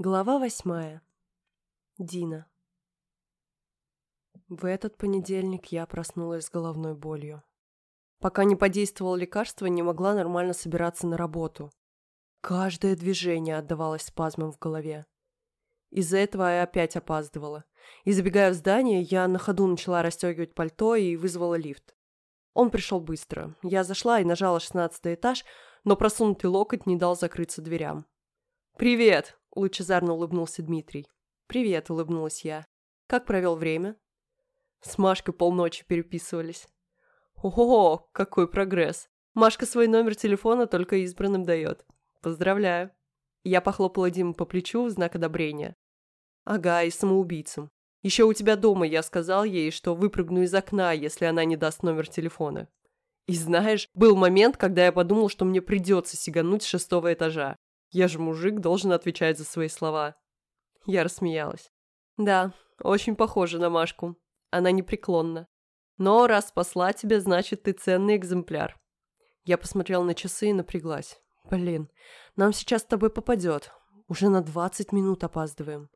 Глава восьмая. Дина. В этот понедельник я проснулась с головной болью. Пока не подействовало лекарство, не могла нормально собираться на работу. Каждое движение отдавалось спазмом в голове. Из-за этого я опять опаздывала. И забегая в здание, я на ходу начала расстегивать пальто и вызвала лифт. Он пришел быстро. Я зашла и нажала шестнадцатый этаж, но просунутый локоть не дал закрыться дверям. «Привет!» – лучезарно улыбнулся Дмитрий. «Привет!» – улыбнулась я. «Как провел время?» С Машкой полночи переписывались. «Ого, какой прогресс! Машка свой номер телефона только избранным дает. Поздравляю!» Я похлопала Диму по плечу в знак одобрения. «Ага, и самоубийцам. Еще у тебя дома я сказал ей, что выпрыгну из окна, если она не даст номер телефона. И знаешь, был момент, когда я подумал, что мне придется сигануть с шестого этажа. Я же мужик, должен отвечать за свои слова. Я рассмеялась. Да, очень похоже на Машку. Она непреклонна. Но раз спасла тебя, значит, ты ценный экземпляр. Я посмотрела на часы и напряглась. Блин, нам сейчас с тобой попадет. Уже на двадцать минут опаздываем.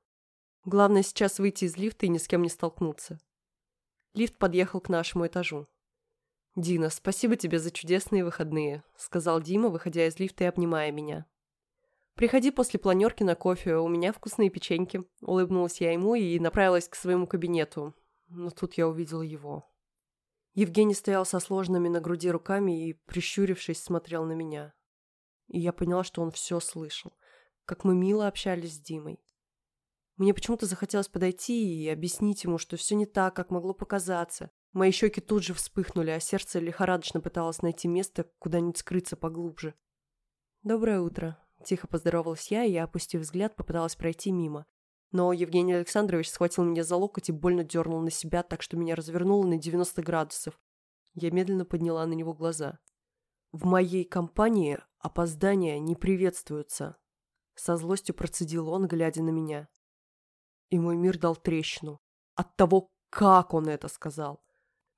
Главное сейчас выйти из лифта и ни с кем не столкнуться. Лифт подъехал к нашему этажу. «Дина, спасибо тебе за чудесные выходные», — сказал Дима, выходя из лифта и обнимая меня. «Приходи после планерки на кофе, у меня вкусные печеньки», — улыбнулась я ему и направилась к своему кабинету. Но тут я увидела его. Евгений стоял со сложенными на груди руками и, прищурившись, смотрел на меня. И я поняла, что он все слышал, как мы мило общались с Димой. Мне почему-то захотелось подойти и объяснить ему, что все не так, как могло показаться. Мои щеки тут же вспыхнули, а сердце лихорадочно пыталось найти место, куда-нибудь скрыться поглубже. «Доброе утро», Тихо поздоровалась я, и, опустив взгляд, попыталась пройти мимо. Но Евгений Александрович схватил меня за локоть и больно дернул на себя, так что меня развернуло на 90 градусов. Я медленно подняла на него глаза. «В моей компании опоздания не приветствуются», — со злостью процедил он, глядя на меня. И мой мир дал трещину. От того, как он это сказал.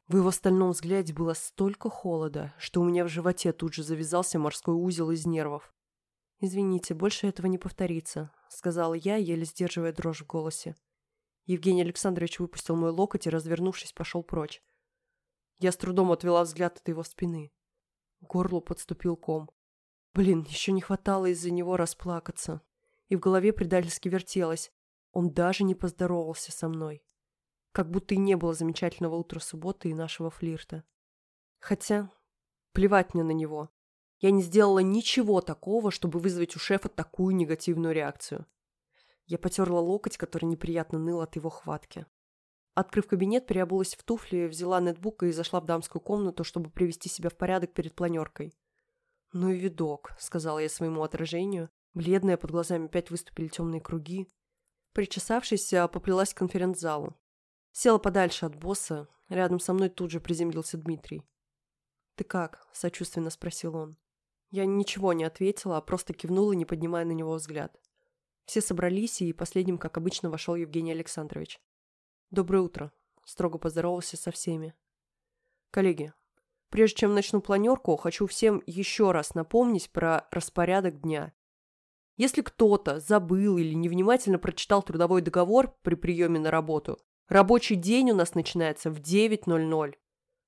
В его стальном взгляде было столько холода, что у меня в животе тут же завязался морской узел из нервов. «Извините, больше этого не повторится», — сказала я, еле сдерживая дрожь в голосе. Евгений Александрович выпустил мой локоть и, развернувшись, пошел прочь. Я с трудом отвела взгляд от его спины. К горлу подступил ком. Блин, еще не хватало из-за него расплакаться. И в голове предательски вертелось. Он даже не поздоровался со мной. Как будто и не было замечательного утра субботы и нашего флирта. Хотя, плевать мне на него. Я не сделала ничего такого, чтобы вызвать у шефа такую негативную реакцию. Я потерла локоть, который неприятно ныл от его хватки. Открыв кабинет, переобулась в туфли, взяла нетбук и зашла в дамскую комнату, чтобы привести себя в порядок перед планеркой. «Ну и видок», — сказала я своему отражению. Бледная, под глазами опять выступили темные круги. Причесавшись, поплелась к конференц-залу. Села подальше от босса. Рядом со мной тут же приземлился Дмитрий. «Ты как?» – сочувственно спросил он. Я ничего не ответила, а просто кивнула, не поднимая на него взгляд. Все собрались, и последним, как обычно, вошел Евгений Александрович. «Доброе утро», — строго поздоровался со всеми. «Коллеги, прежде чем начну планерку, хочу всем еще раз напомнить про распорядок дня. Если кто-то забыл или невнимательно прочитал трудовой договор при приеме на работу, рабочий день у нас начинается в 9.00.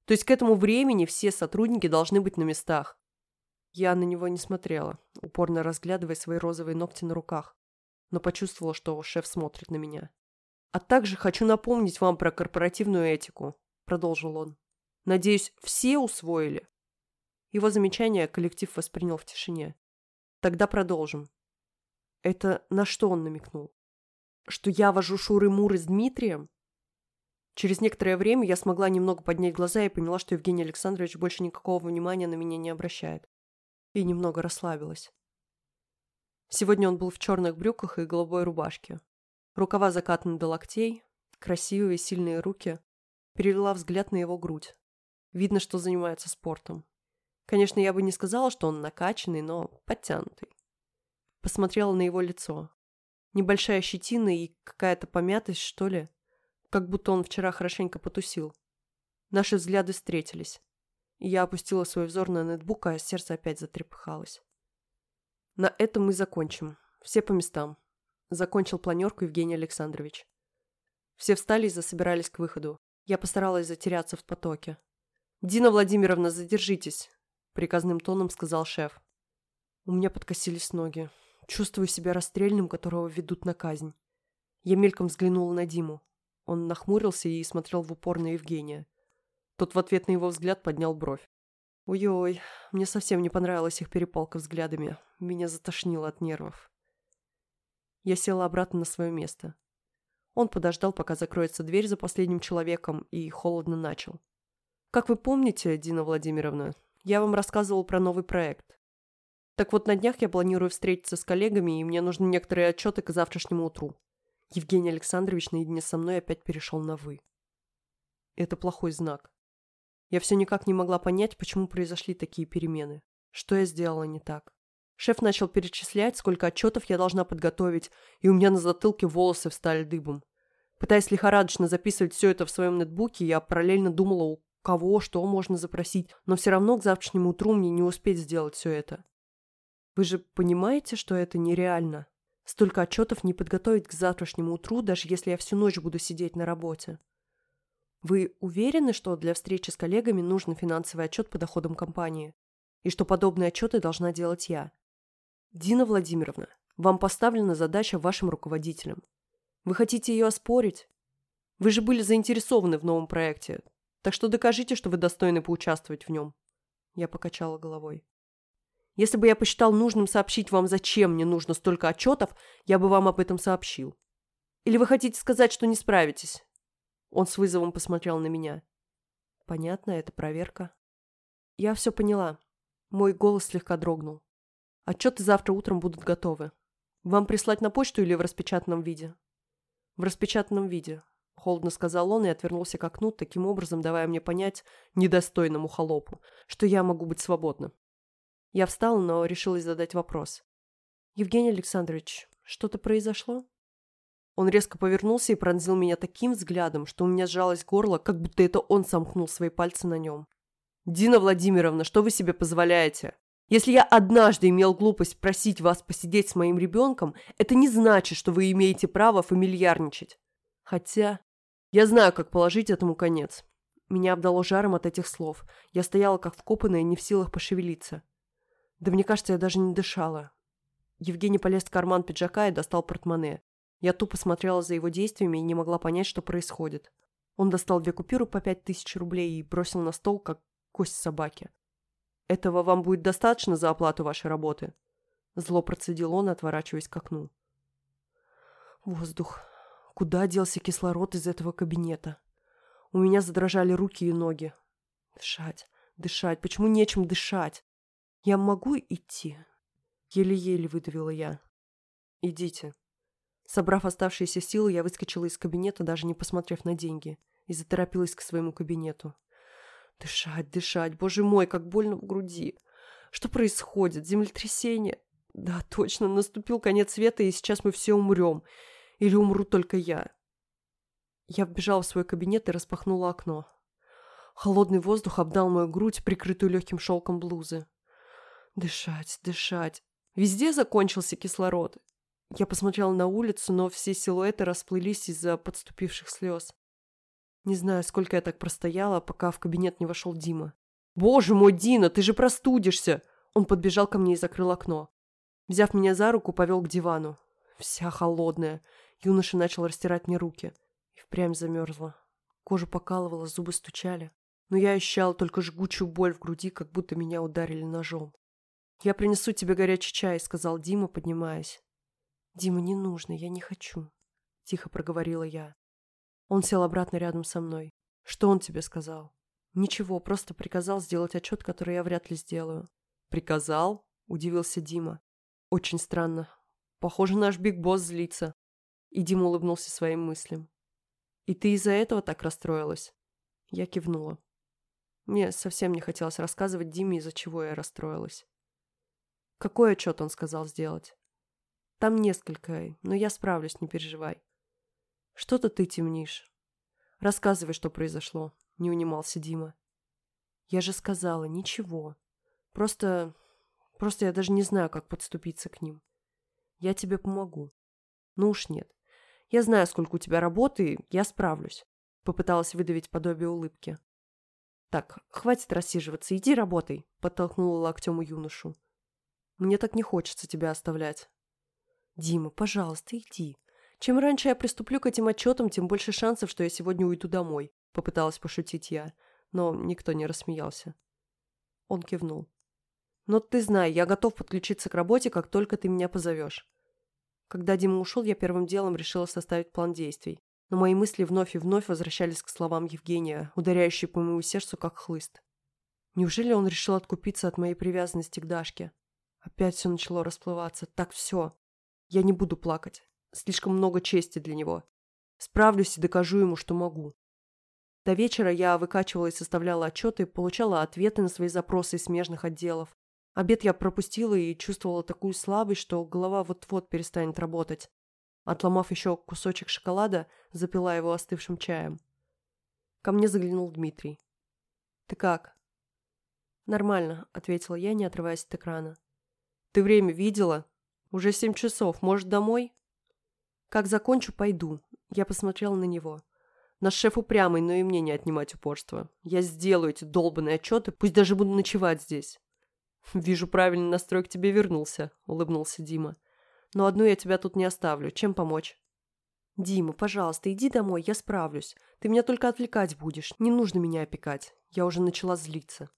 То есть к этому времени все сотрудники должны быть на местах. Я на него не смотрела, упорно разглядывая свои розовые ногти на руках, но почувствовала, что шеф смотрит на меня. «А также хочу напомнить вам про корпоративную этику», — продолжил он. «Надеюсь, все усвоили?» Его замечание коллектив воспринял в тишине. «Тогда продолжим». Это на что он намекнул? Что я вожу шуры-муры с Дмитрием? Через некоторое время я смогла немного поднять глаза и поняла, что Евгений Александрович больше никакого внимания на меня не обращает и немного расслабилась. Сегодня он был в черных брюках и голубой рубашке. Рукава закатаны до локтей, красивые сильные руки. Перевела взгляд на его грудь. Видно, что занимается спортом. Конечно, я бы не сказала, что он накачанный, но подтянутый. Посмотрела на его лицо. Небольшая щетина и какая-то помятость, что ли. Как будто он вчера хорошенько потусил. Наши взгляды встретились. Я опустила свой взор на нетбук, а сердце опять затрепыхалось. На этом мы закончим. Все по местам. Закончил планерку Евгений Александрович. Все встали и засобирались к выходу. Я постаралась затеряться в потоке. «Дина Владимировна, задержитесь!» Приказным тоном сказал шеф. У меня подкосились ноги. Чувствую себя расстрельным, которого ведут на казнь. Я мельком взглянула на Диму. Он нахмурился и смотрел в упор на Евгения. Тот в ответ на его взгляд поднял бровь. Ой-ой, мне совсем не понравилась их перепалка взглядами. Меня затошнило от нервов. Я села обратно на свое место. Он подождал, пока закроется дверь за последним человеком, и холодно начал. «Как вы помните, Дина Владимировна, я вам рассказывал про новый проект. Так вот, на днях я планирую встретиться с коллегами, и мне нужны некоторые отчеты к завтрашнему утру. Евгений Александрович наедине со мной опять перешел на «вы». Это плохой знак. Я все никак не могла понять, почему произошли такие перемены. Что я сделала не так. Шеф начал перечислять, сколько отчетов я должна подготовить, и у меня на затылке волосы встали дыбом. Пытаясь лихорадочно записывать все это в своем нетбуке, я параллельно думала, у кого что можно запросить, но все равно к завтрашнему утру мне не успеть сделать все это. Вы же понимаете, что это нереально? Столько отчетов не подготовить к завтрашнему утру, даже если я всю ночь буду сидеть на работе. Вы уверены, что для встречи с коллегами нужен финансовый отчет по доходам компании? И что подобные отчеты должна делать я? Дина Владимировна, вам поставлена задача вашим руководителям. Вы хотите ее оспорить? Вы же были заинтересованы в новом проекте, так что докажите, что вы достойны поучаствовать в нем. Я покачала головой. Если бы я посчитал нужным сообщить вам, зачем мне нужно столько отчетов, я бы вам об этом сообщил. Или вы хотите сказать, что не справитесь?» Он с вызовом посмотрел на меня. «Понятно, это проверка». «Я все поняла». Мой голос слегка дрогнул. «Отчеты завтра утром будут готовы. Вам прислать на почту или в распечатанном виде?» «В распечатанном виде», — холодно сказал он и отвернулся к окну, таким образом давая мне понять, недостойному холопу, что я могу быть свободна. Я встала, но решилась задать вопрос. «Евгений Александрович, что-то произошло?» Он резко повернулся и пронзил меня таким взглядом, что у меня сжалось горло, как будто это он сомкнул свои пальцы на нем. «Дина Владимировна, что вы себе позволяете? Если я однажды имел глупость просить вас посидеть с моим ребенком, это не значит, что вы имеете право фамильярничать. Хотя я знаю, как положить этому конец». Меня обдало жаром от этих слов. Я стояла как вкопанная, не в силах пошевелиться. Да мне кажется, я даже не дышала. Евгений полез в карман пиджака и достал портмоне. Я тупо смотрела за его действиями и не могла понять, что происходит. Он достал две купюры по пять тысяч рублей и бросил на стол, как кость собаки. «Этого вам будет достаточно за оплату вашей работы?» Зло процедил он, отворачиваясь к окну. Воздух. Куда делся кислород из этого кабинета? У меня задрожали руки и ноги. Дышать, дышать. Почему нечем дышать? «Я могу идти?» Еле-еле выдавила я. «Идите». Собрав оставшиеся силы, я выскочила из кабинета, даже не посмотрев на деньги, и заторопилась к своему кабинету. Дышать, дышать, боже мой, как больно в груди. Что происходит? Землетрясение? Да, точно, наступил конец света, и сейчас мы все умрем. Или умру только я. Я вбежала в свой кабинет и распахнула окно. Холодный воздух обдал мою грудь, прикрытую легким шелком блузы. Дышать, дышать. Везде закончился кислород. Я посмотрела на улицу, но все силуэты расплылись из-за подступивших слез. Не знаю, сколько я так простояла, пока в кабинет не вошел Дима. «Боже мой, Дина, ты же простудишься!» Он подбежал ко мне и закрыл окно. Взяв меня за руку, повел к дивану. Вся холодная. Юноша начал растирать мне руки. И впрямь замерзла. Кожа покалывала, зубы стучали. Но я ощущала только жгучую боль в груди, как будто меня ударили ножом. «Я принесу тебе горячий чай», — сказал Дима, поднимаясь. «Дима, не нужно, я не хочу», — тихо проговорила я. Он сел обратно рядом со мной. «Что он тебе сказал?» «Ничего, просто приказал сделать отчет, который я вряд ли сделаю». «Приказал?» — удивился Дима. «Очень странно. Похоже, наш Биг Босс злится». И Дима улыбнулся своим мыслям. «И ты из-за этого так расстроилась?» Я кивнула. Мне совсем не хотелось рассказывать Диме, из-за чего я расстроилась. Какой отчет он сказал сделать? Там несколько, но я справлюсь, не переживай. Что-то ты темнишь. Рассказывай, что произошло, не унимался Дима. Я же сказала, ничего. Просто... Просто я даже не знаю, как подступиться к ним. Я тебе помогу. Ну уж нет. Я знаю, сколько у тебя работы, я справлюсь. Попыталась выдавить подобие улыбки. «Так, хватит рассиживаться, иди работай», — подтолкнула локтем юношу. «Мне так не хочется тебя оставлять». «Дима, пожалуйста, иди. Чем раньше я приступлю к этим отчетам, тем больше шансов, что я сегодня уйду домой», — попыталась пошутить я, но никто не рассмеялся. Он кивнул. «Но ты знай, я готов подключиться к работе, как только ты меня позовешь». Когда Дима ушел, я первым делом решила составить план действий. Но мои мысли вновь и вновь возвращались к словам Евгения, ударяющие по моему сердцу как хлыст. Неужели он решил откупиться от моей привязанности к Дашке? Опять все начало расплываться. Так все. Я не буду плакать. Слишком много чести для него. Справлюсь и докажу ему, что могу. До вечера я выкачивала и составляла отчеты, получала ответы на свои запросы из смежных отделов. Обед я пропустила и чувствовала такую слабость, что голова вот-вот перестанет работать. Отломав еще кусочек шоколада, запила его остывшим чаем. Ко мне заглянул Дмитрий. «Ты как?» «Нормально», — ответила я, не отрываясь от экрана. «Ты время видела? Уже семь часов. Может, домой?» «Как закончу, пойду». Я посмотрела на него. Наш шеф упрямый, но и мне не отнимать упорство. Я сделаю эти долбанные отчеты, пусть даже буду ночевать здесь. «Вижу, правильный настрой к тебе вернулся», — улыбнулся Дима. «Но одну я тебя тут не оставлю. Чем помочь?» «Дима, пожалуйста, иди домой, я справлюсь. Ты меня только отвлекать будешь. Не нужно меня опекать. Я уже начала злиться».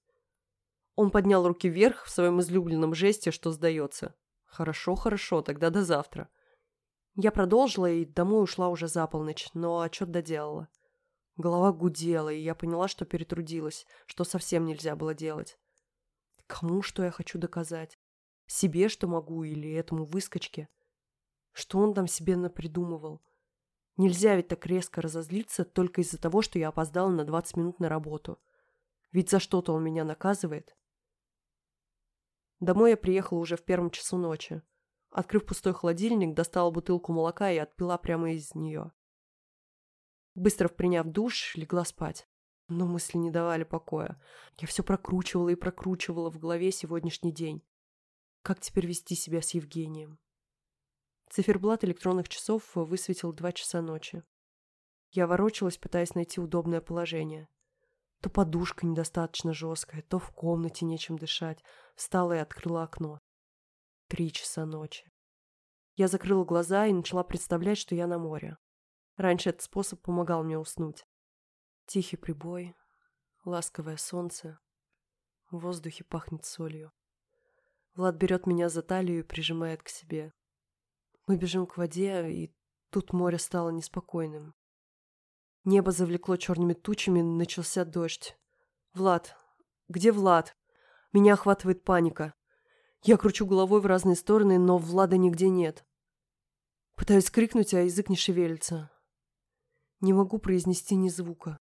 Он поднял руки вверх в своем излюбленном жесте, что сдается. «Хорошо, хорошо, тогда до завтра». Я продолжила и домой ушла уже за полночь, но отчет доделала. Голова гудела, и я поняла, что перетрудилась, что совсем нельзя было делать. Кому что я хочу доказать? Себе что могу или этому выскочке? Что он там себе напридумывал? Нельзя ведь так резко разозлиться только из-за того, что я опоздала на 20 минут на работу. Ведь за что-то он меня наказывает. Домой я приехала уже в первом часу ночи. Открыв пустой холодильник, достала бутылку молока и отпила прямо из нее. Быстро приняв душ, легла спать. Но мысли не давали покоя. Я все прокручивала и прокручивала в голове сегодняшний день. Как теперь вести себя с Евгением? Циферблат электронных часов высветил два часа ночи. Я ворочалась, пытаясь найти удобное положение. То подушка недостаточно жесткая, то в комнате нечем дышать. Встала и открыла окно. Три часа ночи. Я закрыла глаза и начала представлять, что я на море. Раньше этот способ помогал мне уснуть. Тихий прибой, ласковое солнце, в воздухе пахнет солью. Влад берет меня за талию и прижимает к себе. Мы бежим к воде, и тут море стало неспокойным. Небо завлекло черными тучами, начался дождь. «Влад! Где Влад?» Меня охватывает паника. Я кручу головой в разные стороны, но Влада нигде нет. Пытаюсь крикнуть, а язык не шевелится. Не могу произнести ни звука.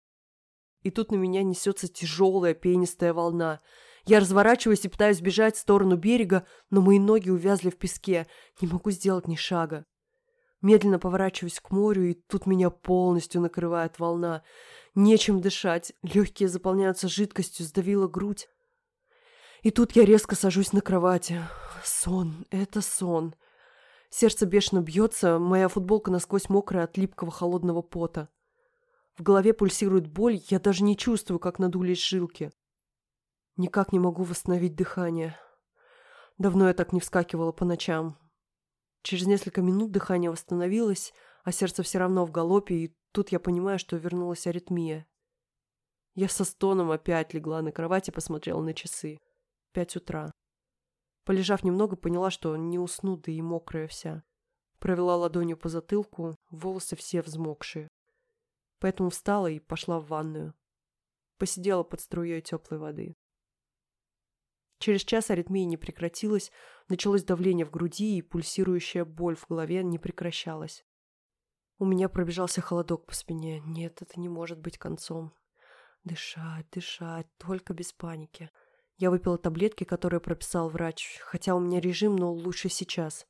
И тут на меня несется тяжелая пенистая волна. Я разворачиваюсь и пытаюсь бежать в сторону берега, но мои ноги увязли в песке. Не могу сделать ни шага. Медленно поворачиваюсь к морю, и тут меня полностью накрывает волна. Нечем дышать, легкие заполняются жидкостью, сдавила грудь. И тут я резко сажусь на кровати. Сон, это сон. Сердце бешено бьется, моя футболка насквозь мокрая от липкого холодного пота. В голове пульсирует боль, я даже не чувствую, как надулись жилки. Никак не могу восстановить дыхание. Давно я так не вскакивала по ночам. Через несколько минут дыхание восстановилось, а сердце все равно в галопе, и тут я понимаю, что вернулась аритмия. Я со стоном опять легла на кровать и посмотрела на часы. Пять утра. Полежав немного, поняла, что не усну, да и мокрая вся. Провела ладонью по затылку, волосы все взмокшие. Поэтому встала и пошла в ванную. Посидела под струей теплой воды. Через час аритмия не прекратилась, началось давление в груди, и пульсирующая боль в голове не прекращалась. У меня пробежался холодок по спине. Нет, это не может быть концом. Дышать, дышать, только без паники. Я выпила таблетки, которые прописал врач, хотя у меня режим, но лучше сейчас.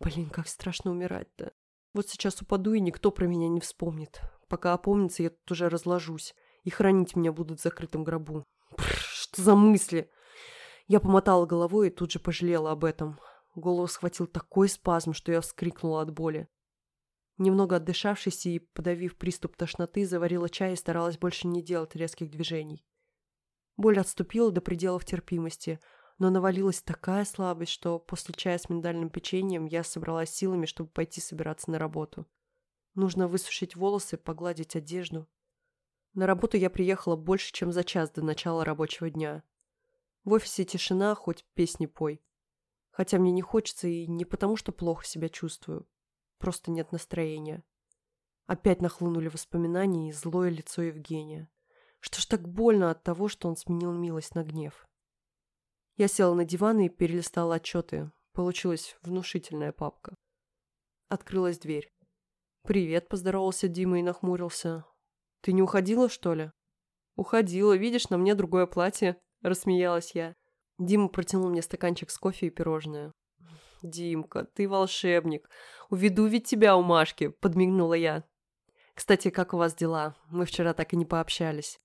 Блин, как страшно умирать-то. Вот сейчас упаду, и никто про меня не вспомнит. Пока опомнится, я тут уже разложусь, и хранить меня будут в закрытом гробу. Бррр, что за мысли? Я помотала головой и тут же пожалела об этом. Голову схватил такой спазм, что я вскрикнула от боли. Немного отдышавшись и подавив приступ тошноты, заварила чай и старалась больше не делать резких движений. Боль отступила до пределов терпимости, но навалилась такая слабость, что после чая с миндальным печеньем я собралась силами, чтобы пойти собираться на работу. Нужно высушить волосы, погладить одежду. На работу я приехала больше, чем за час до начала рабочего дня. В офисе тишина, хоть песни пой. Хотя мне не хочется и не потому, что плохо себя чувствую. Просто нет настроения. Опять нахлынули воспоминания и злое лицо Евгения. Что ж так больно от того, что он сменил милость на гнев? Я села на диван и перелистала отчеты. Получилась внушительная папка. Открылась дверь. «Привет», — поздоровался Дима и нахмурился. «Ты не уходила, что ли?» «Уходила. Видишь, на мне другое платье», — рассмеялась я. Дима протянул мне стаканчик с кофе и пирожное. «Димка, ты волшебник. Уведу ведь тебя у Машки», — подмигнула я. «Кстати, как у вас дела? Мы вчера так и не пообщались».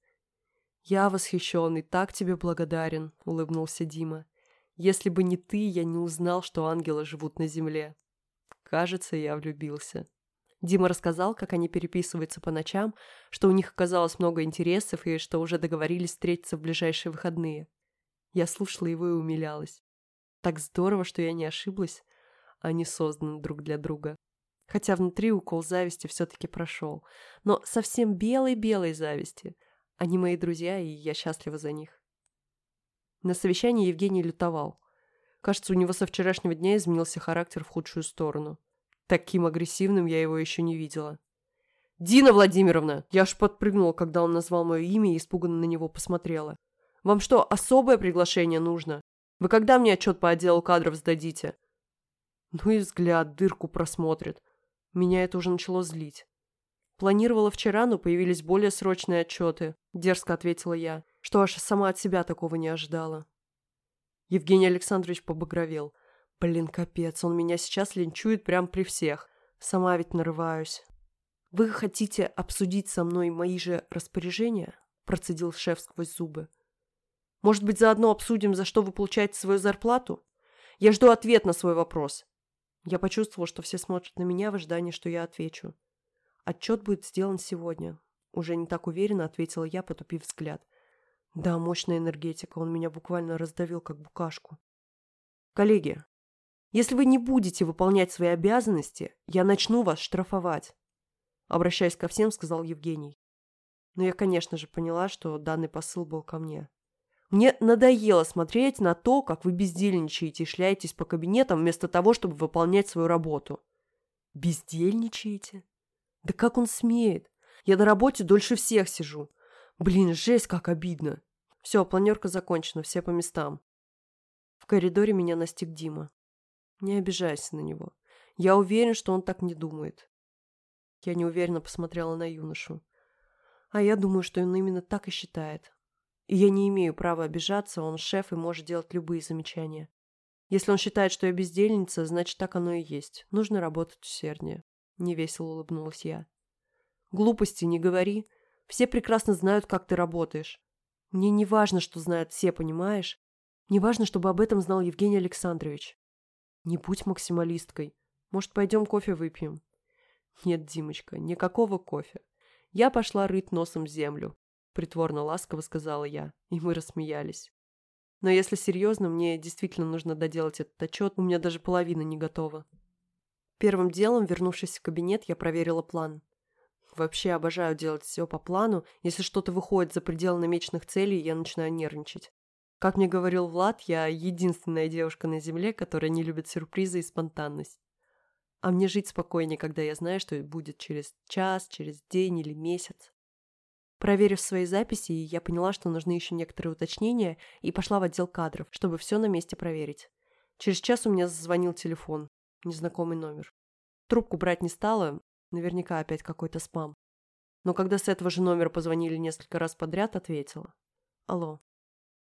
«Я восхищен и так тебе благодарен», — улыбнулся Дима. «Если бы не ты, я не узнал, что ангелы живут на земле». Кажется, я влюбился. Дима рассказал, как они переписываются по ночам, что у них оказалось много интересов и что уже договорились встретиться в ближайшие выходные. Я слушала его и умилялась. Так здорово, что я не ошиблась. Они созданы друг для друга. Хотя внутри укол зависти все-таки прошел. Но совсем белой-белой зависти. Они мои друзья, и я счастлива за них. На совещании Евгений лютовал. Кажется, у него со вчерашнего дня изменился характер в худшую сторону. Таким агрессивным я его еще не видела. «Дина Владимировна!» Я аж подпрыгнула, когда он назвал мое имя и испуганно на него посмотрела. «Вам что, особое приглашение нужно? Вы когда мне отчет по отделу кадров сдадите?» Ну и взгляд, дырку просмотрит. Меня это уже начало злить. Планировала вчера, но появились более срочные отчеты. Дерзко ответила я, что аж сама от себя такого не ожидала. Евгений Александрович побагровел. Блин, капец, он меня сейчас линчует прямо при всех. Сама ведь нарываюсь. «Вы хотите обсудить со мной мои же распоряжения?» Процедил шеф сквозь зубы. «Может быть, заодно обсудим, за что вы получаете свою зарплату? Я жду ответ на свой вопрос». Я почувствовал, что все смотрят на меня в ожидании, что я отвечу. «Отчет будет сделан сегодня», — уже не так уверенно ответила я, потупив взгляд. «Да, мощная энергетика, он меня буквально раздавил, как букашку». «Коллеги, если вы не будете выполнять свои обязанности, я начну вас штрафовать. Обращаясь ко всем, сказал Евгений. Но я, конечно же, поняла, что данный посыл был ко мне. Мне надоело смотреть на то, как вы бездельничаете и шляетесь по кабинетам вместо того, чтобы выполнять свою работу. Бездельничаете? Да как он смеет? Я на работе дольше всех сижу. Блин, жесть, как обидно. Все, планерка закончена, все по местам. В коридоре меня настиг Дима. Не обижайся на него. Я уверен, что он так не думает. Я неуверенно посмотрела на юношу. А я думаю, что он именно так и считает. И я не имею права обижаться, он шеф и может делать любые замечания. Если он считает, что я бездельница, значит, так оно и есть. Нужно работать усерднее. Невесело улыбнулась я. Глупости не говори. Все прекрасно знают, как ты работаешь. Мне не важно, что знают все, понимаешь? Не важно, чтобы об этом знал Евгений Александрович. Не будь максималисткой. Может, пойдем кофе выпьем? Нет, Димочка, никакого кофе. Я пошла рыть носом землю. Притворно ласково сказала я, и мы рассмеялись. Но если серьезно, мне действительно нужно доделать этот отчет, у меня даже половина не готова. Первым делом, вернувшись в кабинет, я проверила план. Вообще обожаю делать все по плану. Если что-то выходит за пределы намеченных целей, я начинаю нервничать. Как мне говорил Влад, я единственная девушка на Земле, которая не любит сюрпризы и спонтанность. А мне жить спокойнее, когда я знаю, что будет через час, через день или месяц. Проверив свои записи, я поняла, что нужны еще некоторые уточнения, и пошла в отдел кадров, чтобы все на месте проверить. Через час у меня зазвонил телефон, незнакомый номер. Трубку брать не стала, наверняка опять какой-то спам. Но когда с этого же номера позвонили несколько раз подряд, ответила. Алло.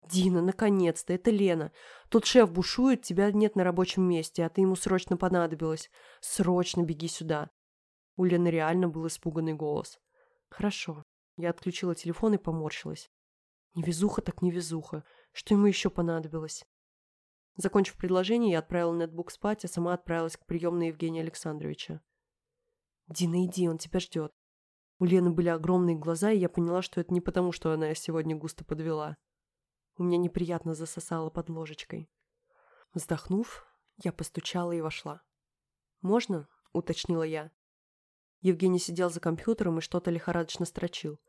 «Дина, наконец-то, это Лена. Тут шеф бушует, тебя нет на рабочем месте, а ты ему срочно понадобилась. Срочно беги сюда». У Лены реально был испуганный голос. «Хорошо». Я отключила телефон и поморщилась. Невезуха так невезуха. Что ему еще понадобилось? Закончив предложение, я отправила нетбук спать, а сама отправилась к приемной Евгения Александровича. «Дина, иди, он тебя ждет». У Лены были огромные глаза, и я поняла, что это не потому, что она сегодня густо подвела. У меня неприятно засосало под ложечкой. Вздохнув, я постучала и вошла. «Можно?» — уточнила я. Евгений сидел за компьютером и что-то лихорадочно строчил.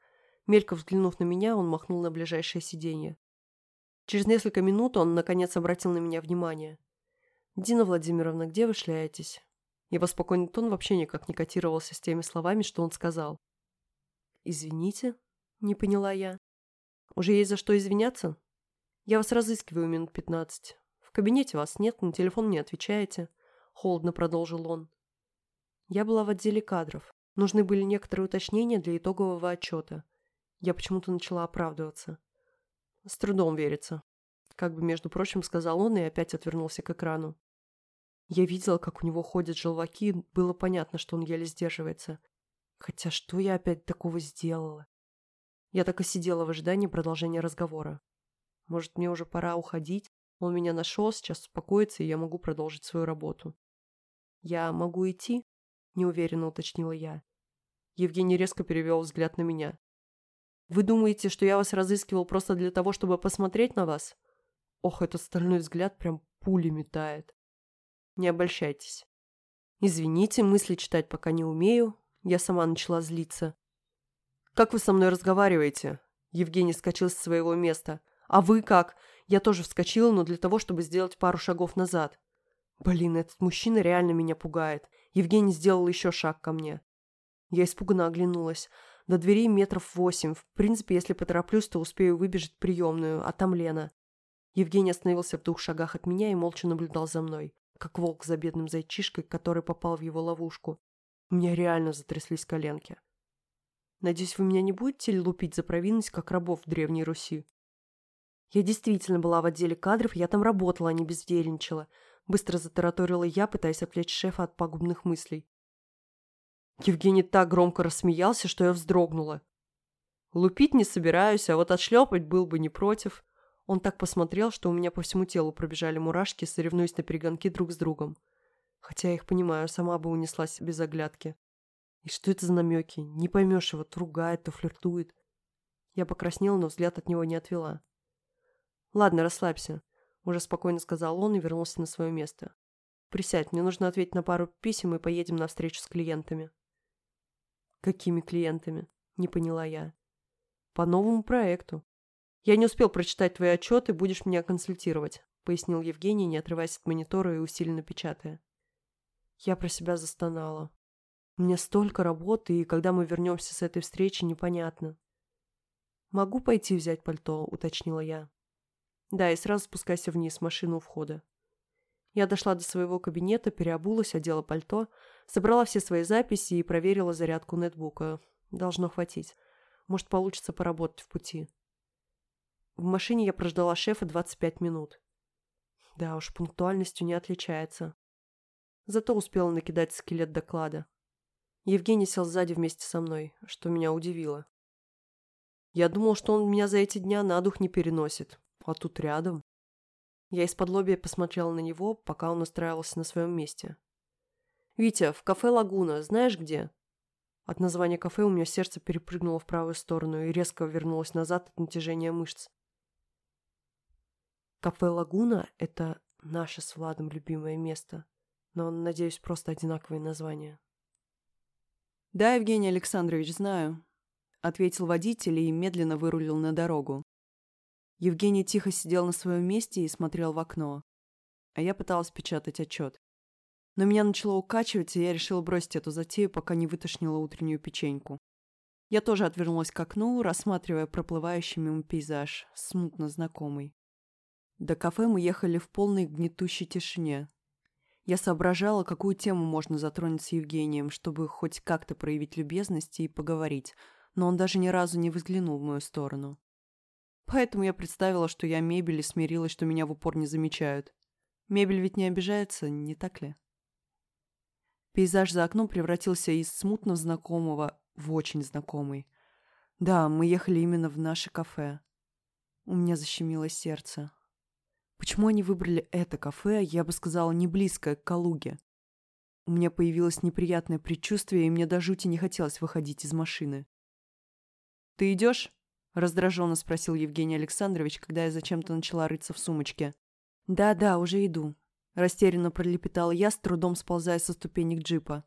Мельком взглянув на меня, он махнул на ближайшее сиденье. Через несколько минут он, наконец, обратил на меня внимание. «Дина Владимировна, где вы шляетесь?» Его спокойный тон вообще никак не котировался с теми словами, что он сказал. «Извините?» – не поняла я. «Уже есть за что извиняться? Я вас разыскиваю минут пятнадцать. В кабинете вас нет, на телефон не отвечаете», – холодно продолжил он. Я была в отделе кадров. Нужны были некоторые уточнения для итогового отчета. Я почему-то начала оправдываться. С трудом верится. Как бы, между прочим, сказал он и опять отвернулся к экрану. Я видела, как у него ходят желваки, было понятно, что он еле сдерживается. Хотя что я опять такого сделала? Я так и сидела в ожидании продолжения разговора. Может, мне уже пора уходить? Он меня нашел, сейчас успокоится, и я могу продолжить свою работу. Я могу идти? неуверенно уточнила я. Евгений резко перевел взгляд на меня. «Вы думаете, что я вас разыскивал просто для того, чтобы посмотреть на вас?» Ох, этот стальной взгляд прям пули метает. Не обольщайтесь. Извините, мысли читать пока не умею. Я сама начала злиться. «Как вы со мной разговариваете?» Евгений вскочил с своего места. «А вы как?» Я тоже вскочила, но для того, чтобы сделать пару шагов назад. Блин, этот мужчина реально меня пугает. Евгений сделал еще шаг ко мне. Я испуганно оглянулась. До дверей метров восемь. В принципе, если потороплюсь, то успею выбежать в приемную, а там Лена. Евгений остановился в двух шагах от меня и молча наблюдал за мной, как волк за бедным зайчишкой, который попал в его ловушку. У меня реально затряслись коленки. Надеюсь, вы меня не будете лупить за провинность, как рабов в Древней Руси? Я действительно была в отделе кадров, я там работала, а не бездельничала. Быстро затараторила я, пытаясь отвлечь шефа от пагубных мыслей. Евгений так громко рассмеялся, что я вздрогнула. Лупить не собираюсь, а вот отшлепать был бы не против. Он так посмотрел, что у меня по всему телу пробежали мурашки, соревнуясь на перегонки друг с другом. Хотя я их понимаю, сама бы унеслась без оглядки. И что это за намеки? Не поймешь его, то ругает, то флиртует. Я покраснела, но взгляд от него не отвела. Ладно, расслабься уже спокойно сказал он и вернулся на свое место. «Присядь, мне нужно ответить на пару писем и поедем на встречу с клиентами». «Какими клиентами?» – не поняла я. «По новому проекту. Я не успел прочитать твои отчеты, будешь меня консультировать», – пояснил Евгений, не отрываясь от монитора и усиленно печатая. Я про себя застонала. Меня столько работы, и когда мы вернемся с этой встречи, непонятно. «Могу пойти взять пальто?» – уточнила я. Да, и сразу спускайся вниз, машину у входа. Я дошла до своего кабинета, переобулась, одела пальто, собрала все свои записи и проверила зарядку нетбука. Должно хватить. Может, получится поработать в пути. В машине я прождала шефа 25 минут. Да уж, пунктуальностью не отличается. Зато успела накидать скелет доклада. Евгений сел сзади вместе со мной, что меня удивило. Я думал, что он меня за эти дня на дух не переносит, а тут рядом. Я из-под лобья посмотрела на него, пока он устраивался на своем месте. «Витя, в кафе «Лагуна», знаешь где?» От названия кафе у меня сердце перепрыгнуло в правую сторону и резко вернулось назад от натяжения мышц. Кафе «Лагуна» — это наше с Владом любимое место, но, надеюсь, просто одинаковые названия. «Да, Евгений Александрович, знаю», — ответил водитель и медленно вырулил на дорогу. Евгений тихо сидел на своем месте и смотрел в окно. А я пыталась печатать отчет. Но меня начало укачивать, и я решила бросить эту затею, пока не вытошнила утреннюю печеньку. Я тоже отвернулась к окну, рассматривая проплывающий мимо пейзаж, смутно знакомый. До кафе мы ехали в полной гнетущей тишине. Я соображала, какую тему можно затронуть с Евгением, чтобы хоть как-то проявить любезность и поговорить, но он даже ни разу не взглянул в мою сторону. Поэтому я представила, что я мебель и смирилась, что меня в упор не замечают. Мебель ведь не обижается, не так ли? Пейзаж за окном превратился из смутно знакомого в очень знакомый. Да, мы ехали именно в наше кафе. У меня защемило сердце. Почему они выбрали это кафе, я бы сказала, не близкое к Калуге? У меня появилось неприятное предчувствие, и мне до жути не хотелось выходить из машины. «Ты идешь?» — раздраженно спросил Евгений Александрович, когда я зачем-то начала рыться в сумочке. «Да-да, уже иду», — растерянно пролепетала я, с трудом сползая со ступенек джипа.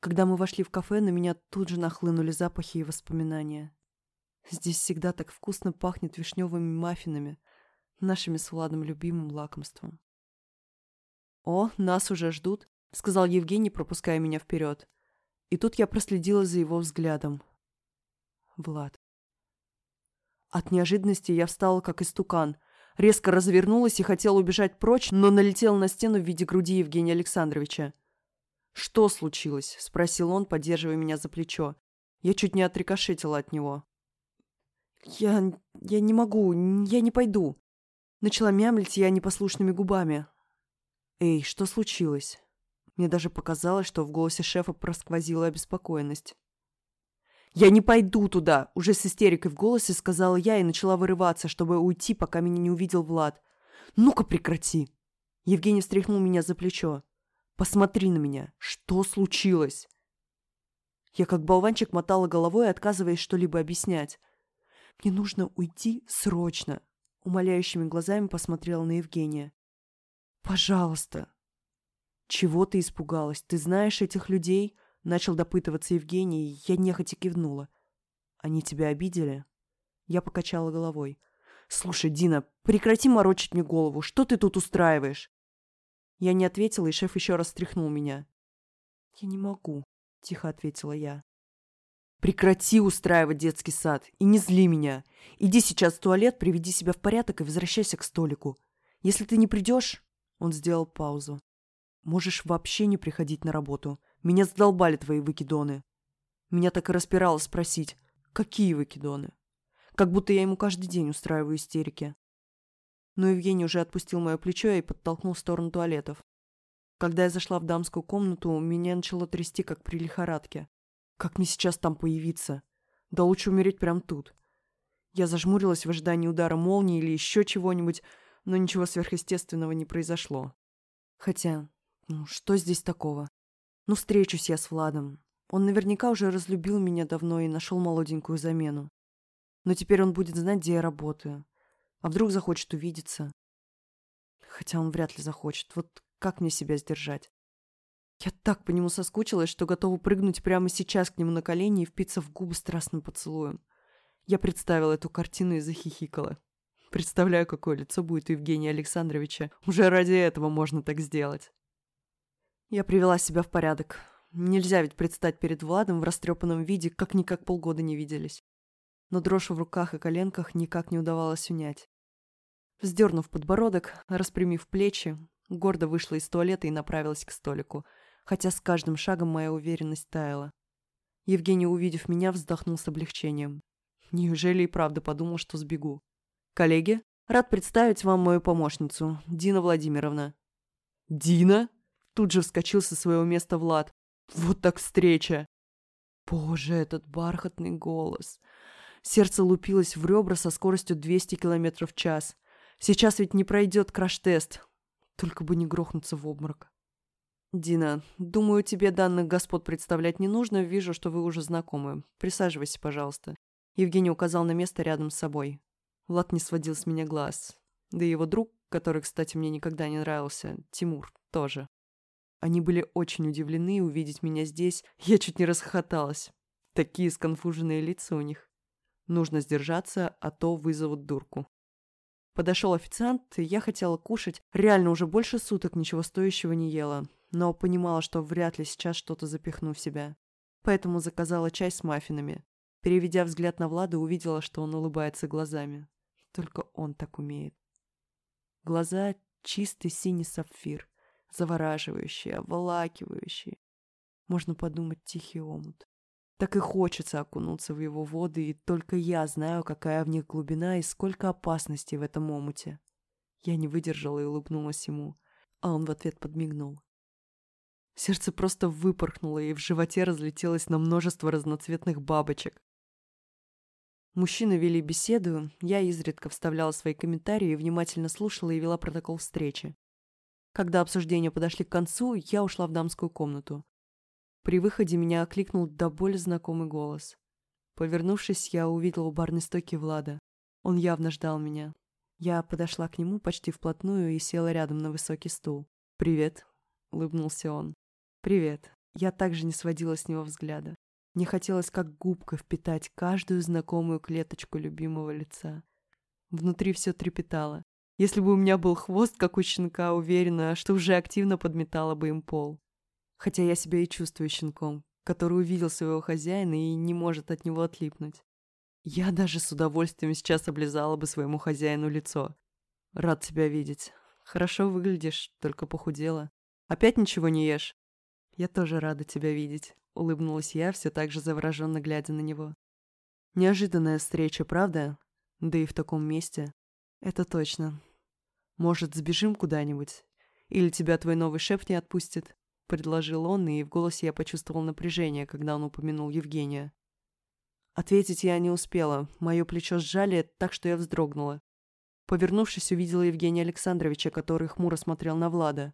Когда мы вошли в кафе, на меня тут же нахлынули запахи и воспоминания. Здесь всегда так вкусно пахнет вишневыми маффинами, нашими с Владом любимым лакомством. «О, нас уже ждут», — сказал Евгений, пропуская меня вперед. И тут я проследила за его взглядом. Влад. От неожиданности я встала, как истукан, резко развернулась и хотела убежать прочь, но налетела на стену в виде груди Евгения Александровича. «Что случилось?» — спросил он, поддерживая меня за плечо. Я чуть не отрикошетила от него. «Я... я не могу, я не пойду», — начала мямлить я непослушными губами. «Эй, что случилось?» Мне даже показалось, что в голосе шефа просквозила обеспокоенность. «Я не пойду туда!» – уже с истерикой в голосе сказала я и начала вырываться, чтобы уйти, пока меня не увидел Влад. «Ну-ка прекрати!» Евгений встряхнул меня за плечо. «Посмотри на меня! Что случилось?» Я как болванчик мотала головой, отказываясь что-либо объяснять. «Мне нужно уйти срочно!» Умоляющими глазами посмотрела на Евгения. «Пожалуйста!» «Чего ты испугалась? Ты знаешь этих людей?» Начал допытываться Евгений, я нехотя кивнула. «Они тебя обидели?» Я покачала головой. «Слушай, Дина, прекрати морочить мне голову. Что ты тут устраиваешь?» Я не ответила, и шеф еще раз стряхнул меня. «Я не могу», — тихо ответила я. «Прекрати устраивать детский сад и не зли меня. Иди сейчас в туалет, приведи себя в порядок и возвращайся к столику. Если ты не придешь...» Он сделал паузу. «Можешь вообще не приходить на работу. Меня задолбали твои выкидоны. Меня так и распирало спросить, какие выкидоны? Как будто я ему каждый день устраиваю истерики. Но Евгений уже отпустил мое плечо и подтолкнул в сторону туалетов. Когда я зашла в дамскую комнату, меня начало трясти, как при лихорадке. Как мне сейчас там появиться? Да лучше умереть прямо тут. Я зажмурилась в ожидании удара молнии или еще чего-нибудь, но ничего сверхъестественного не произошло. Хотя, ну что здесь такого? Ну, встречусь я с Владом. Он наверняка уже разлюбил меня давно и нашел молоденькую замену. Но теперь он будет знать, где я работаю. А вдруг захочет увидеться? Хотя он вряд ли захочет. Вот как мне себя сдержать? Я так по нему соскучилась, что готова прыгнуть прямо сейчас к нему на колени и впиться в губы страстным поцелуем. Я представила эту картину и захихикала. Представляю, какое лицо будет у Евгения Александровича. Уже ради этого можно так сделать. Я привела себя в порядок. Нельзя ведь предстать перед Владом в растрепанном виде, как-никак полгода не виделись. Но дрожь в руках и коленках никак не удавалось унять. Вздернув подбородок, распрямив плечи, гордо вышла из туалета и направилась к столику, хотя с каждым шагом моя уверенность таяла. Евгений, увидев меня, вздохнул с облегчением. Неужели и правда подумал, что сбегу? «Коллеги, рад представить вам мою помощницу, Дина Владимировна». «Дина?» Тут же вскочил со своего места Влад. Вот так встреча! Боже, этот бархатный голос! Сердце лупилось в ребра со скоростью 200 км в час. Сейчас ведь не пройдет краш-тест. Только бы не грохнуться в обморок. «Дина, думаю, тебе данных господ представлять не нужно. Вижу, что вы уже знакомы. Присаживайся, пожалуйста». Евгений указал на место рядом с собой. Влад не сводил с меня глаз. Да и его друг, который, кстати, мне никогда не нравился, Тимур, тоже. Они были очень удивлены увидеть меня здесь. Я чуть не расхохоталась. Такие сконфуженные лица у них. Нужно сдержаться, а то вызовут дурку. Подошел официант, и я хотела кушать. Реально уже больше суток ничего стоящего не ела. Но понимала, что вряд ли сейчас что-то запихну в себя. Поэтому заказала чай с маффинами. Переведя взгляд на Влада, увидела, что он улыбается глазами. Только он так умеет. Глаза — чистый синий сапфир завораживающие, обволакивающие. Можно подумать, тихий омут. Так и хочется окунуться в его воды, и только я знаю, какая в них глубина и сколько опасностей в этом омуте. Я не выдержала и улыбнулась ему, а он в ответ подмигнул. Сердце просто выпорхнуло, и в животе разлетелось на множество разноцветных бабочек. Мужчины вели беседу, я изредка вставляла свои комментарии, внимательно слушала и вела протокол встречи. Когда обсуждения подошли к концу, я ушла в дамскую комнату. При выходе меня окликнул до боли знакомый голос. Повернувшись, я увидела у барной стойки Влада. Он явно ждал меня. Я подошла к нему почти вплотную и села рядом на высокий стул. «Привет», — улыбнулся он. «Привет». Я также не сводила с него взгляда. Мне хотелось как губка впитать каждую знакомую клеточку любимого лица. Внутри все трепетало. Если бы у меня был хвост, как у щенка, уверена, что уже активно подметала бы им пол. Хотя я себя и чувствую щенком, который увидел своего хозяина и не может от него отлипнуть. Я даже с удовольствием сейчас облизала бы своему хозяину лицо. Рад тебя видеть. Хорошо выглядишь, только похудела. Опять ничего не ешь? Я тоже рада тебя видеть. Улыбнулась я, все так же завороженно глядя на него. Неожиданная встреча, правда? Да и в таком месте. Это точно. Может, сбежим куда-нибудь? Или тебя твой новый шеф не отпустит? Предложил он, и в голосе я почувствовал напряжение, когда он упомянул Евгения. Ответить я не успела. Мое плечо сжали, так что я вздрогнула. Повернувшись, увидела Евгения Александровича, который хмуро смотрел на Влада.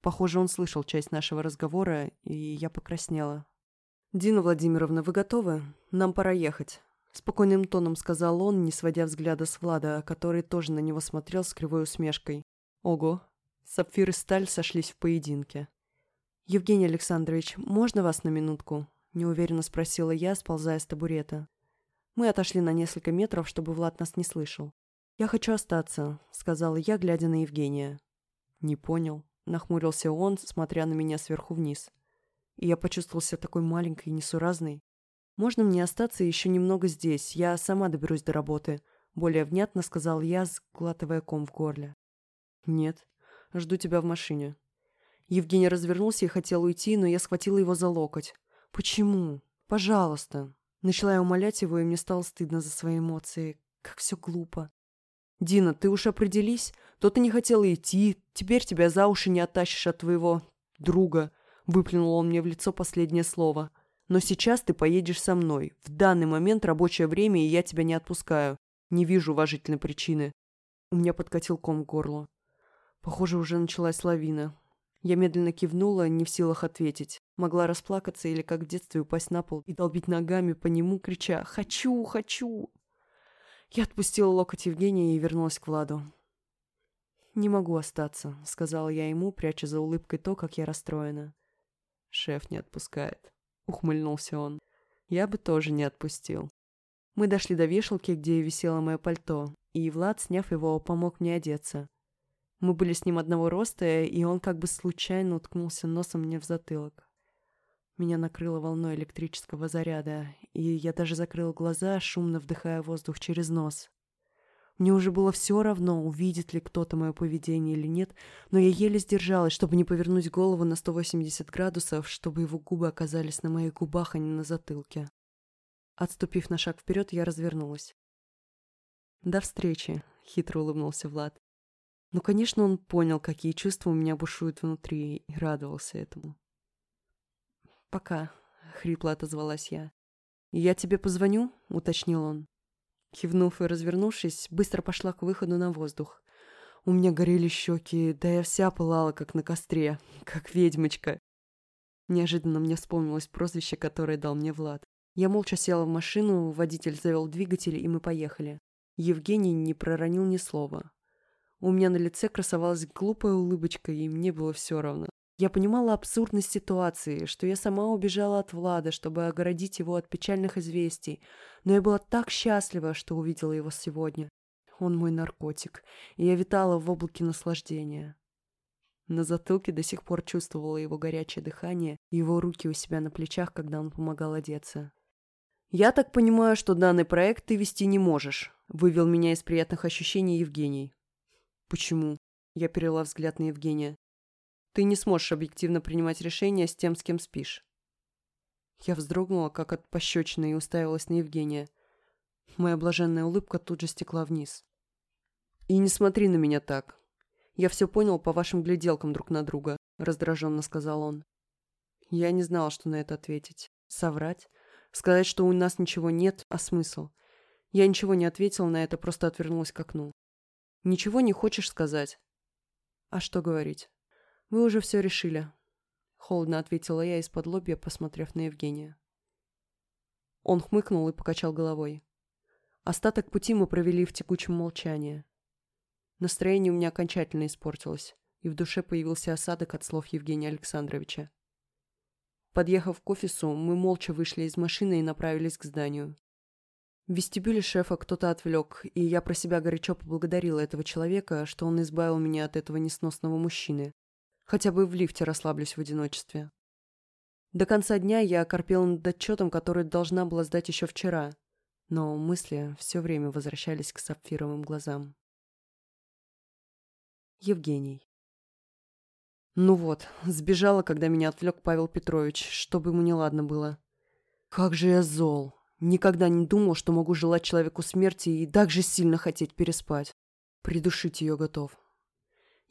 Похоже, он слышал часть нашего разговора, и я покраснела. «Дина Владимировна, вы готовы? Нам пора ехать. Спокойным тоном сказал он, не сводя взгляда с Влада, который тоже на него смотрел с кривой усмешкой. Ого, сапфир и сталь сошлись в поединке. «Евгений Александрович, можно вас на минутку?» – неуверенно спросила я, сползая с табурета. Мы отошли на несколько метров, чтобы Влад нас не слышал. «Я хочу остаться», – сказала я, глядя на Евгения. «Не понял», – нахмурился он, смотря на меня сверху вниз. И я почувствовал себя такой маленькой и несуразной. «Можно мне остаться еще немного здесь? Я сама доберусь до работы», — более внятно сказал я, сглатывая ком в горле. «Нет, жду тебя в машине». Евгений развернулся и хотел уйти, но я схватила его за локоть. «Почему? Пожалуйста». Начала я умолять его, и мне стало стыдно за свои эмоции. Как все глупо. «Дина, ты уж определись. То ты не хотела идти. Теперь тебя за уши не оттащишь от твоего... друга». Выплюнул он мне в лицо последнее слово. Но сейчас ты поедешь со мной. В данный момент рабочее время, и я тебя не отпускаю. Не вижу уважительной причины. У меня подкатил ком к горлу. Похоже, уже началась лавина. Я медленно кивнула, не в силах ответить. Могла расплакаться или, как в детстве, упасть на пол и долбить ногами по нему, крича «Хочу! Хочу!». Я отпустила локоть Евгения и вернулась к Владу. «Не могу остаться», — сказала я ему, пряча за улыбкой то, как я расстроена. Шеф не отпускает. — ухмыльнулся он. «Я бы тоже не отпустил». Мы дошли до вешалки, где висело мое пальто, и Влад, сняв его, помог мне одеться. Мы были с ним одного роста, и он как бы случайно уткнулся носом мне в затылок. Меня накрыло волной электрического заряда, и я даже закрыл глаза, шумно вдыхая воздух через нос. Мне уже было все равно, увидит ли кто-то мое поведение или нет, но я еле сдержалась, чтобы не повернуть голову на 180 градусов, чтобы его губы оказались на моих губах, а не на затылке. Отступив на шаг вперед, я развернулась. «До встречи», — хитро улыбнулся Влад. Ну, конечно, он понял, какие чувства у меня бушуют внутри, и радовался этому. «Пока», — хрипло отозвалась я. «Я тебе позвоню?» — уточнил он. Кивнув и развернувшись, быстро пошла к выходу на воздух. У меня горели щеки, да я вся пылала, как на костре, как ведьмочка. Неожиданно мне вспомнилось прозвище, которое дал мне Влад. Я молча села в машину, водитель завел двигатель, и мы поехали. Евгений не проронил ни слова. У меня на лице красовалась глупая улыбочка, и мне было все равно. Я понимала абсурдность ситуации, что я сама убежала от Влада, чтобы огородить его от печальных известий, но я была так счастлива, что увидела его сегодня. Он мой наркотик, и я витала в облаке наслаждения. На затылке до сих пор чувствовала его горячее дыхание и его руки у себя на плечах, когда он помогал одеться. «Я так понимаю, что данный проект ты вести не можешь», — вывел меня из приятных ощущений Евгений. «Почему?» — я перела взгляд на Евгения. Ты не сможешь объективно принимать решения с тем, с кем спишь. Я вздрогнула, как от пощечины, и уставилась на Евгения. Моя блаженная улыбка тут же стекла вниз. «И не смотри на меня так. Я все понял по вашим гляделкам друг на друга», — раздраженно сказал он. Я не знала, что на это ответить. Соврать? Сказать, что у нас ничего нет, а смысл? Я ничего не ответила на это, просто отвернулась к окну. «Ничего не хочешь сказать?» «А что говорить? Вы уже все решили», — холодно ответила я из-под лобья, посмотрев на Евгения. Он хмыкнул и покачал головой. Остаток пути мы провели в текучем молчании. Настроение у меня окончательно испортилось, и в душе появился осадок от слов Евгения Александровича. Подъехав к офису, мы молча вышли из машины и направились к зданию. В вестибюле шефа кто-то отвлек, и я про себя горячо поблагодарила этого человека, что он избавил меня от этого несносного мужчины. Хотя бы в лифте расслаблюсь в одиночестве. До конца дня я корпела над отчетом, который должна была сдать еще вчера, но мысли все время возвращались к сапфировым глазам. Евгений. Ну вот, сбежала, когда меня отвлек Павел Петрович, чтобы ему неладно было. Как же я зол. Никогда не думал, что могу желать человеку смерти и так же сильно хотеть переспать. Придушить ее готов.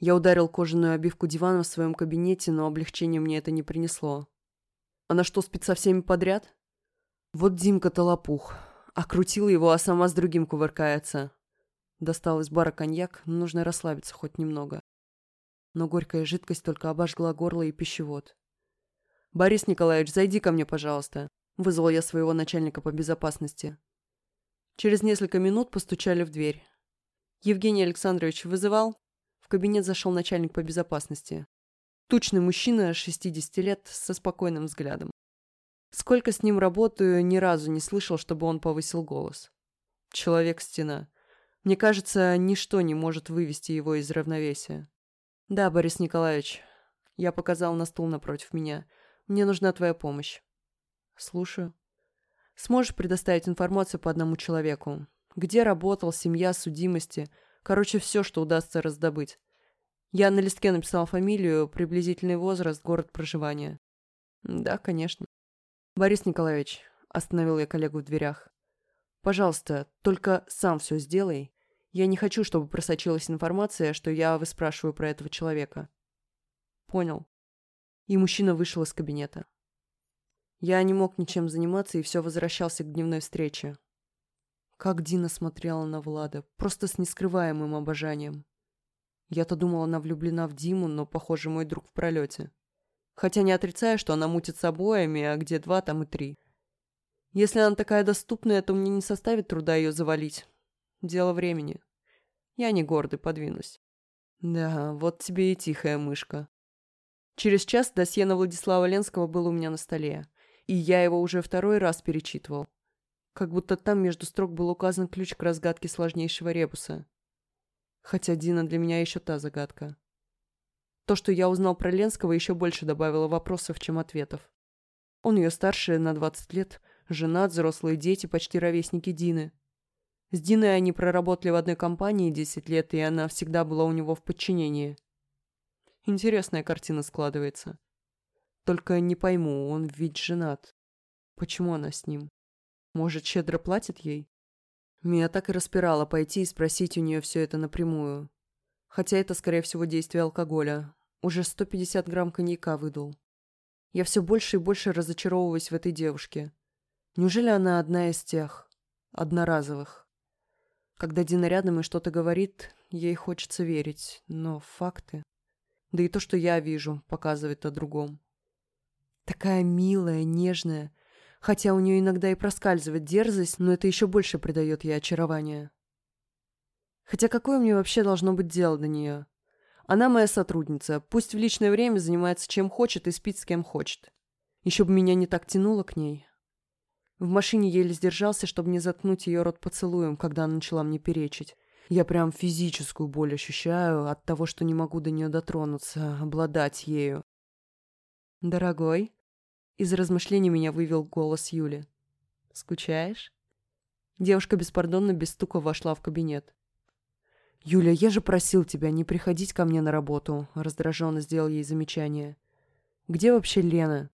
Я ударил кожаную обивку дивана в своем кабинете, но облегчения мне это не принесло. Она что, спит со всеми подряд? Вот Димка-то лопух. Окрутила его, а сама с другим кувыркается. Достал из бара коньяк, нужно расслабиться хоть немного. Но горькая жидкость только обожгла горло и пищевод. «Борис Николаевич, зайди ко мне, пожалуйста», — вызвал я своего начальника по безопасности. Через несколько минут постучали в дверь. «Евгений Александрович вызывал?» Кабинет зашел начальник по безопасности. Тучный мужчина, 60 лет, со спокойным взглядом. Сколько с ним работаю, ни разу не слышал, чтобы он повысил голос. Человек-стена. Мне кажется, ничто не может вывести его из равновесия. «Да, Борис Николаевич». Я показал на стул напротив меня. «Мне нужна твоя помощь». «Слушаю». «Сможешь предоставить информацию по одному человеку? Где работал, семья, судимости? Короче, все, что удастся раздобыть. Я на листке написал фамилию, приблизительный возраст, город проживания. Да, конечно. Борис Николаевич, остановил я коллегу в дверях. Пожалуйста, только сам все сделай. Я не хочу, чтобы просочилась информация, что я выспрашиваю про этого человека. Понял. И мужчина вышел из кабинета. Я не мог ничем заниматься и все возвращался к дневной встрече. Как Дина смотрела на Влада, просто с нескрываемым обожанием. Я-то думала, она влюблена в Диму, но, похоже, мой друг в пролете. Хотя не отрицаю, что она мутит с обоями, а где два, там и три. Если она такая доступная, то мне не составит труда ее завалить. Дело времени. Я не гордый, подвинусь. Да, вот тебе и тихая мышка. Через час досье на Владислава Ленского было у меня на столе, и я его уже второй раз перечитывал. Как будто там между строк был указан ключ к разгадке сложнейшего ребуса. Хотя Дина для меня еще та загадка. То, что я узнал про Ленского, еще больше добавило вопросов, чем ответов. Он ее старше на 20 лет, женат, взрослые дети, почти ровесники Дины. С Диной они проработали в одной компании 10 лет, и она всегда была у него в подчинении. Интересная картина складывается. Только не пойму, он ведь женат. Почему она с ним? Может, щедро платит ей? Меня так и распирало пойти и спросить у нее все это напрямую. Хотя это, скорее всего, действие алкоголя. Уже 150 грамм коньяка выдул. Я все больше и больше разочаровываюсь в этой девушке. Неужели она одна из тех, одноразовых? Когда Дина рядом и что-то говорит, ей хочется верить, но факты... Да и то, что я вижу, показывает о другом. Такая милая, нежная, хотя у нее иногда и проскальзывает дерзость, но это еще больше придает ей очарование. Хотя какое мне вообще должно быть дело до нее? Она моя сотрудница, пусть в личное время занимается чем хочет и спит с кем хочет. Еще бы меня не так тянуло к ней. В машине еле сдержался, чтобы не заткнуть ее рот поцелуем, когда она начала мне перечить. Я прям физическую боль ощущаю от того, что не могу до нее дотронуться, обладать ею. «Дорогой», из размышлений меня вывел голос Юли. «Скучаешь?» Девушка беспардонно без стука вошла в кабинет. «Юля, я же просил тебя не приходить ко мне на работу», — раздраженно сделал ей замечание. «Где вообще Лена?»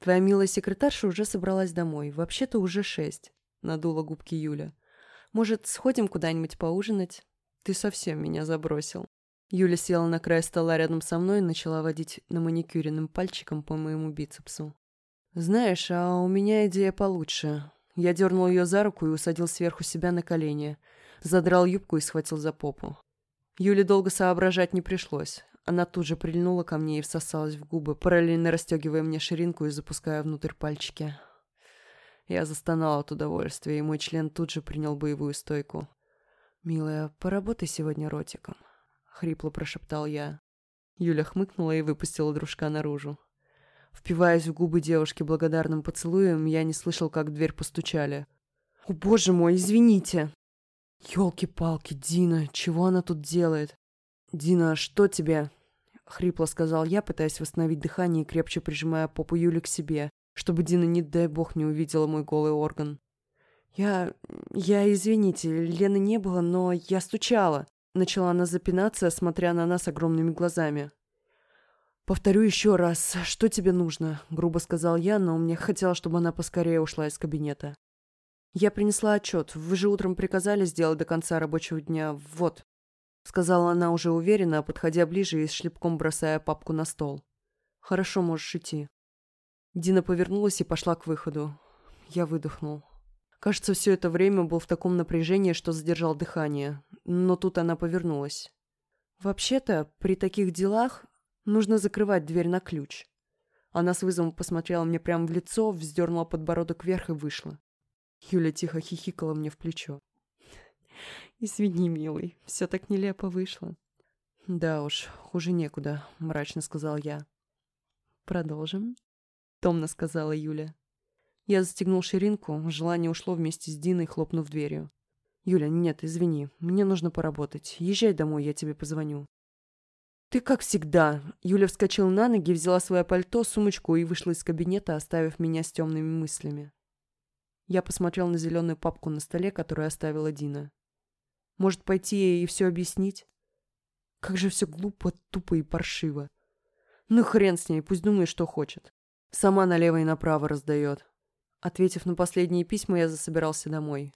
«Твоя милая секретарша уже собралась домой. Вообще-то уже шесть», — надула губки Юля. «Может, сходим куда-нибудь поужинать? Ты совсем меня забросил». Юля села на край стола рядом со мной и начала водить на маникюренным пальчиком по моему бицепсу. «Знаешь, а у меня идея получше». Я дернул ее за руку и усадил сверху себя на колени. Задрал юбку и схватил за попу. Юле долго соображать не пришлось. Она тут же прильнула ко мне и всосалась в губы, параллельно расстегивая мне ширинку и запуская внутрь пальчики. Я застонал от удовольствия, и мой член тут же принял боевую стойку. «Милая, поработай сегодня ротиком», — хрипло прошептал я. Юля хмыкнула и выпустила дружка наружу. Впиваясь в губы девушки благодарным поцелуем, я не слышал, как в дверь постучали. «О, боже мой, извините!» «Елки-палки, Дина, чего она тут делает?» «Дина, что тебе?» — хрипло сказал я, пытаясь восстановить дыхание и крепче прижимая попу Юли к себе, чтобы Дина, не дай бог, не увидела мой голый орган. «Я... я, извините, Лены не было, но я стучала», — начала она запинаться, смотря на нас огромными глазами. «Повторю еще раз, что тебе нужно?» — грубо сказал я, но мне хотелось, чтобы она поскорее ушла из кабинета. «Я принесла отчет. Вы же утром приказали сделать до конца рабочего дня. Вот», — сказала она уже уверенно, подходя ближе и с шлепком бросая папку на стол. «Хорошо, можешь идти». Дина повернулась и пошла к выходу. Я выдохнул. Кажется, все это время был в таком напряжении, что задержал дыхание. Но тут она повернулась. «Вообще-то, при таких делах нужно закрывать дверь на ключ». Она с вызовом посмотрела мне прямо в лицо, вздернула подбородок вверх и вышла. Юля тихо хихикала мне в плечо. «Извини, милый, все так нелепо вышло». «Да уж, хуже некуда», — мрачно сказал я. «Продолжим?» — томно сказала Юля. Я застегнул ширинку, желание ушло вместе с Диной, хлопнув дверью. «Юля, нет, извини, мне нужно поработать. Езжай домой, я тебе позвоню». «Ты как всегда!» Юля вскочила на ноги, взяла свое пальто, сумочку и вышла из кабинета, оставив меня с темными мыслями. Я посмотрел на зеленую папку на столе, которую оставила Дина. Может, пойти ей и все объяснить? Как же все глупо, тупо и паршиво. Ну хрен с ней, пусть думает, что хочет. Сама налево и направо раздает. Ответив на последние письма, я засобирался домой.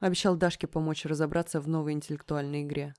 Обещал Дашке помочь разобраться в новой интеллектуальной игре.